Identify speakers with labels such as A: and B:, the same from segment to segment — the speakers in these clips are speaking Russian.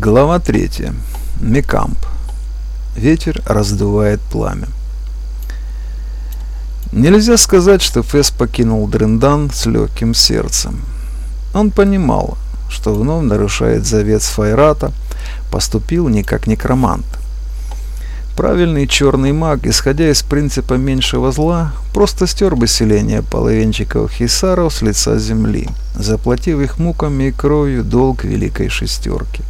A: Глава 3. Мекамп. Ветер раздувает пламя. Нельзя сказать, что Фэс покинул Дрендан с легким сердцем. Он понимал, что вновь нарушает завет Сфайрата, поступил не как некромант. Правильный черный маг, исходя из принципа меньшего зла, просто стер бы селение половинчиков хисаров с лица земли, заплатив их муками и кровью долг Великой Шестерки.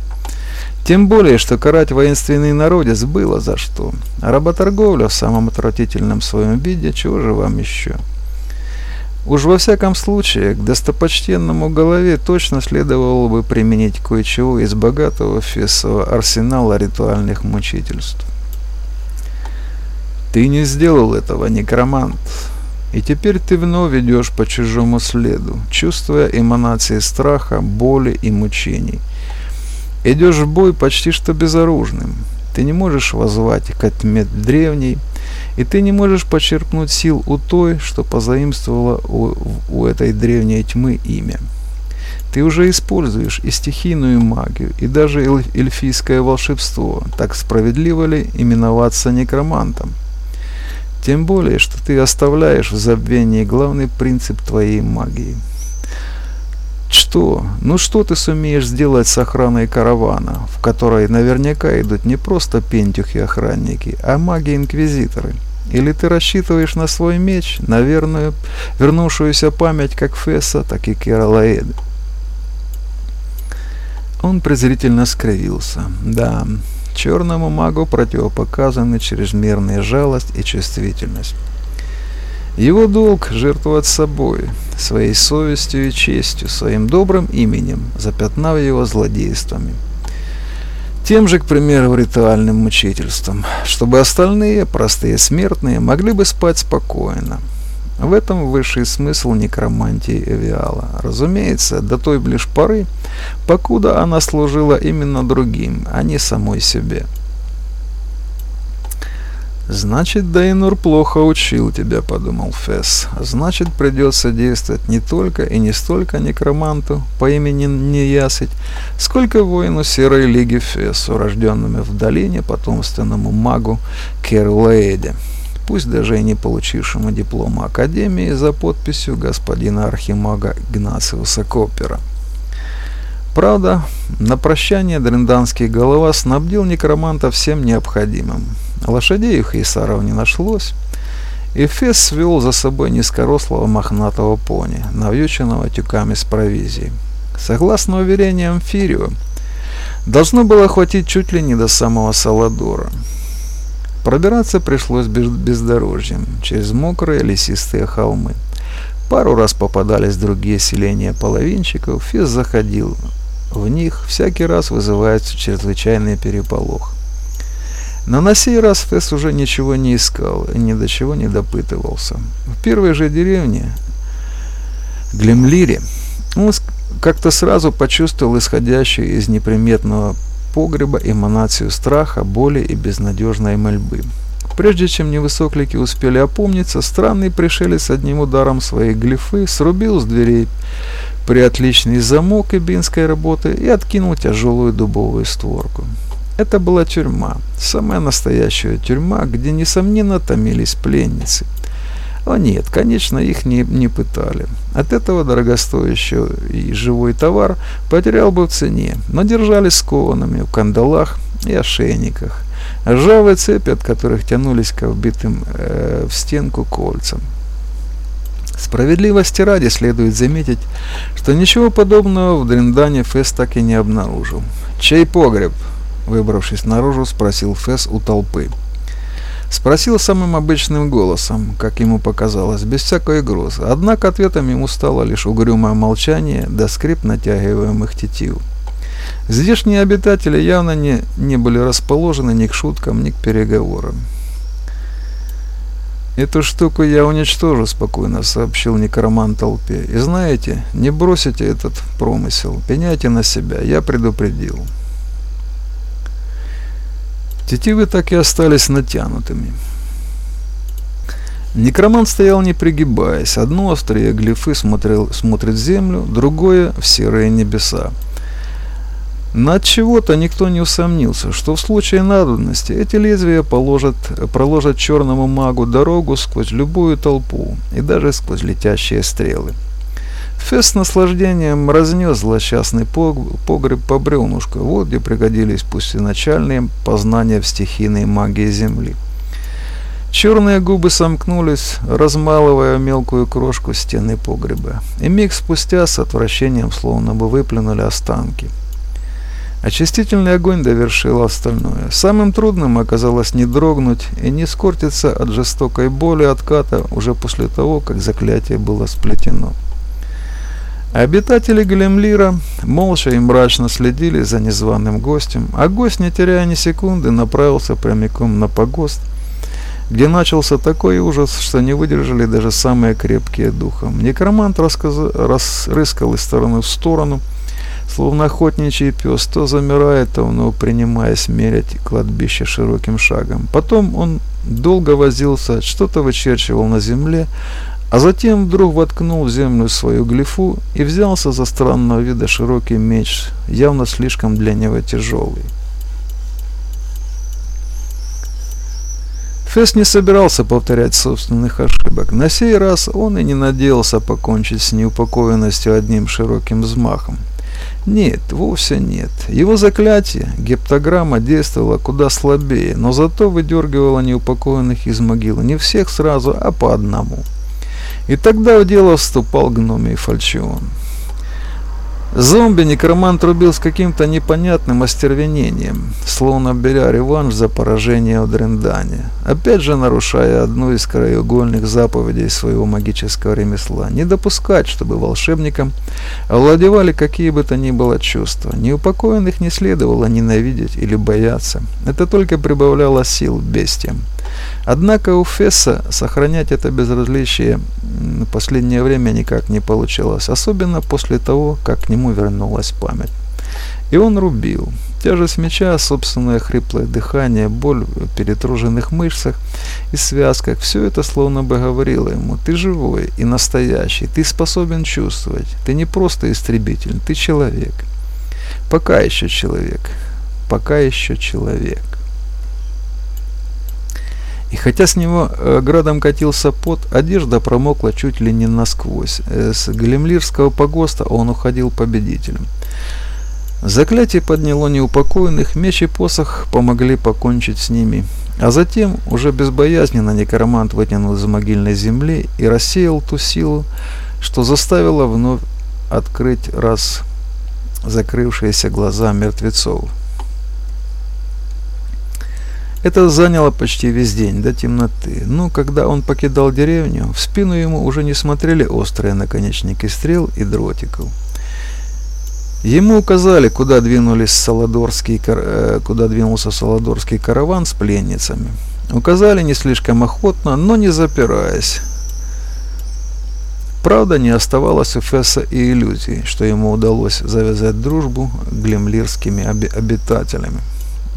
A: Тем более, что карать воинственный народец было за что. Работорговля в самом отвратительном своем виде, чего же вам еще? Уж во всяком случае, к достопочтенному голове точно следовало бы применить кое-чего из богатого фесового арсенала ритуальных мучительств. Ты не сделал этого, некромант. И теперь ты вновь идешь по чужому следу, чувствуя эманации страха, боли и мучений – Идешь в бой почти что безоружным. Ты не можешь возвать к отмет древней, и ты не можешь почерпнуть сил у той, что позаимствовала у, у этой древней тьмы имя. Ты уже используешь и стихийную магию, и даже эльфийское волшебство. Так справедливо ли именоваться некромантом? Тем более, что ты оставляешь в забвении главный принцип твоей магии – что? Ну что ты сумеешь сделать с охраной каравана, в которой наверняка идут не просто пентюхи-охранники, а маги-инквизиторы? Или ты рассчитываешь на свой меч, на верную, вернувшуюся память как Фесса, так и Кералаэды? Он презрительно скривился. Да, черному магу противопоказаны чрезмерная жалость и чувствительность. Его долг – жертвовать собой, своей совестью и честью, своим добрым именем, запятнав его злодействами. Тем же, к примеру, ритуальным мучительством, чтобы остальные, простые смертные, могли бы спать спокойно. В этом высший смысл некромантии Эвиала. Разумеется, до той лишь поры, покуда она служила именно другим, а не самой себе. «Значит, Дайнур плохо учил тебя», — подумал Фесс. «Значит, придется действовать не только и не столько некроманту по имени Неясыть, сколько воину Серой Лиги Фессу, рожденному в долине потомственному магу Керлаэде, пусть даже и не получившему диплома Академии за подписью господина архимага Игнациуса Копера». Правда, на прощание дренданский голова снабдил некроманта всем необходимым. Лошадей у Хейсаров не нашлось, и Фес свел за собой низкорослого мохнатого пони, навьюченного тюками с провизией. Согласно уверениям Фирио, должно было хватить чуть ли не до самого Саладора. Пробираться пришлось бездорожьем, через мокрые лесистые холмы. Пару раз попадались другие селения половинчиков, Фес заходил в них всякий раз вызывается чрезвычайный переполох. Но на сей раз Фесс уже ничего не искал и ни до чего не допытывался. В первой же деревне, Глемлире, он как-то сразу почувствовал исходящую из неприметного погреба эманацию страха, боли и безнадежной мольбы. Прежде чем невысоклики успели опомниться, странный пришелец одним ударом своей глифы срубил с дверей при отличный замок ибинской работы и откинул тяжелую дубовую створку. Это была тюрьма, самая настоящая тюрьма, где, несомненно, томились пленницы. О нет, конечно, их не, не пытали. От этого дорогостоящий и живой товар потерял бы в цене, но держали скованными в кандалах и ошейниках. Ржавые цепи, от которых тянулись к вбитым э, в стенку кольцам. Справедливости ради следует заметить, что ничего подобного в Дриндане Фесс так и не обнаружил. «Чей погреб?» – выбравшись наружу, спросил Фесс у толпы. Спросил самым обычным голосом, как ему показалось, без всякой угрозы. Однако ответом ему стало лишь угрюмое молчание да скрип натягиваемых тетив. Здешние обитатели явно не, не были расположены ни к шуткам, ни к переговорам. «Эту штуку я уничтожу», — спокойно сообщил некроман толпе. «И знаете, не бросите этот промысел, пеняйте на себя, я предупредил». Тетивы так и остались натянутыми. Некромант стоял не пригибаясь. Одно острие глифы смотрел, смотрит в землю, другое — в серые небеса. От чего-то никто не усомнился, что в случае надобности эти лезвия положат, проложат черному магу дорогу сквозь любую толпу и даже сквозь летящие стрелы. Фесс с наслаждением разнес злосчастный погреб по бревнушку, вот где пригодились пусть и начальные познания в стихийной магии Земли. Черные губы сомкнулись, размалывая мелкую крошку стены погреба, и миг спустя с отвращением словно бы выплюнули останки – Очистительный огонь довершил остальное. Самым трудным оказалось не дрогнуть и не скортиться от жестокой боли отката уже после того, как заклятие было сплетено. Обитатели Глемлира молча и мрачно следили за незваным гостем, а гость, не теряя ни секунды, направился прямиком на погост, где начался такой ужас, что не выдержали даже самые крепкие духом. Некромант рассказ... рыскал из стороны в сторону, Словно охотничий пес, то замирает, то вновь принимаясь мерять кладбище широким шагом. Потом он долго возился, что-то вычерчивал на земле, а затем вдруг воткнул в землю свою глифу и взялся за странного вида широкий меч, явно слишком для него тяжелый. Фесс не собирался повторять собственных ошибок. На сей раз он и не надеялся покончить с неупокоенностью одним широким взмахом. Нет, вовсе нет. Его заклятие, гептограмма, действовала куда слабее, но зато выдергивала неупокоенных из могилы не всех сразу, а по одному. И тогда в дело вступал гномий Фальчион. Зомби-некромант рубил с каким-то непонятным остервенением, словно беря реванш за поражение в Дрендане, опять же нарушая одну из краеугольных заповедей своего магического ремесла, не допускать, чтобы волшебникам овладевали какие бы то ни было чувства. Неупокоенных не следовало ненавидеть или бояться, это только прибавляло сил бестиям. Однако у Фесса сохранять это безразличие в последнее время никак не получалось, особенно после того, как к нему вернулась память. И он рубил. Тяжесть меча, собственное хриплое дыхание, боль в перетруженных мышцах и связках, все это словно бы говорило ему, ты живой и настоящий, ты способен чувствовать, ты не просто истребитель, ты человек. Пока еще человек, пока еще человек. И хотя с него э, градом катился пот, одежда промокла чуть ли не насквозь. Э, с Глемлирского погоста он уходил победителем. Заклятие подняло неупокоенных, меч и посох помогли покончить с ними. А затем, уже безбоязненно, некромант вытянул из могильной земли и рассеял ту силу, что заставило вновь открыть раз закрывшиеся глаза мертвецов. Это заняло почти весь день, до темноты. Но когда он покидал деревню, в спину ему уже не смотрели острые наконечники стрел и дротиков. Ему указали, куда, двинулись Саладорский, э, куда двинулся Саладорский караван с пленницами. Указали не слишком охотно, но не запираясь. Правда, не оставалось у Фесса и иллюзий, что ему удалось завязать дружбу глемлирскими обитателями.